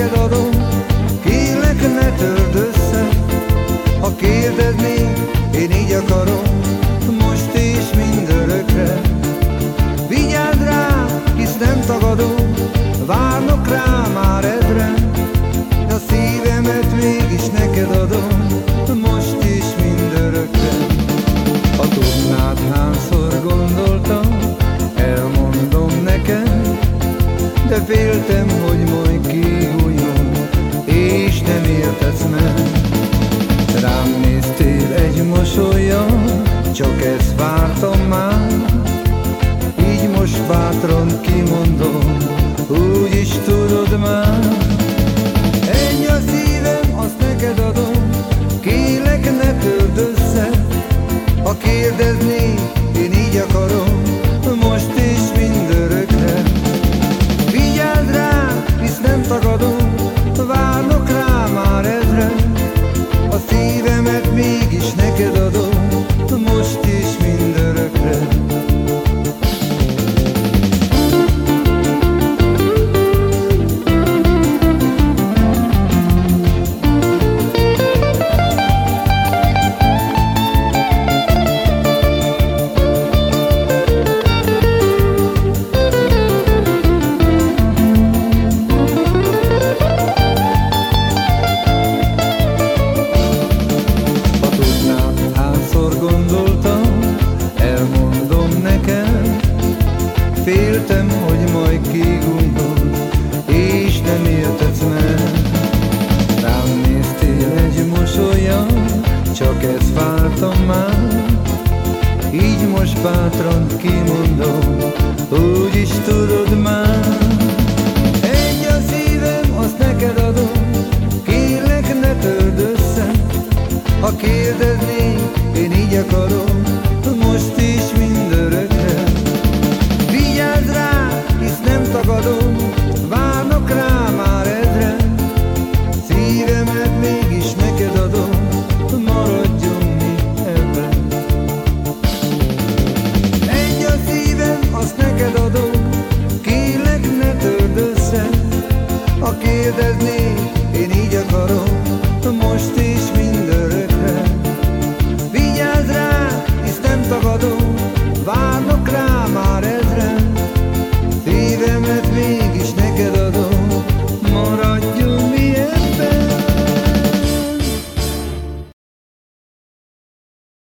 neked adom, kérlek ne törd össze, ha kérdezni, én így akarom, most és mindörökre. Vigyázz rá, hisz nem tagadom, várnak rá már ezren, a szívemet mégis neked adom, most is mindörökre. Ha tudnád, hányszor gondoltam, elmondom neked, de féltem, hogy dicho que Ezekhez vártam már. Így most bátran kimondom Úgy is tudod már. Egy a szívem, azt neked adom Kérlek ne törd össze. Ha kérdezni én így akarom Most így there's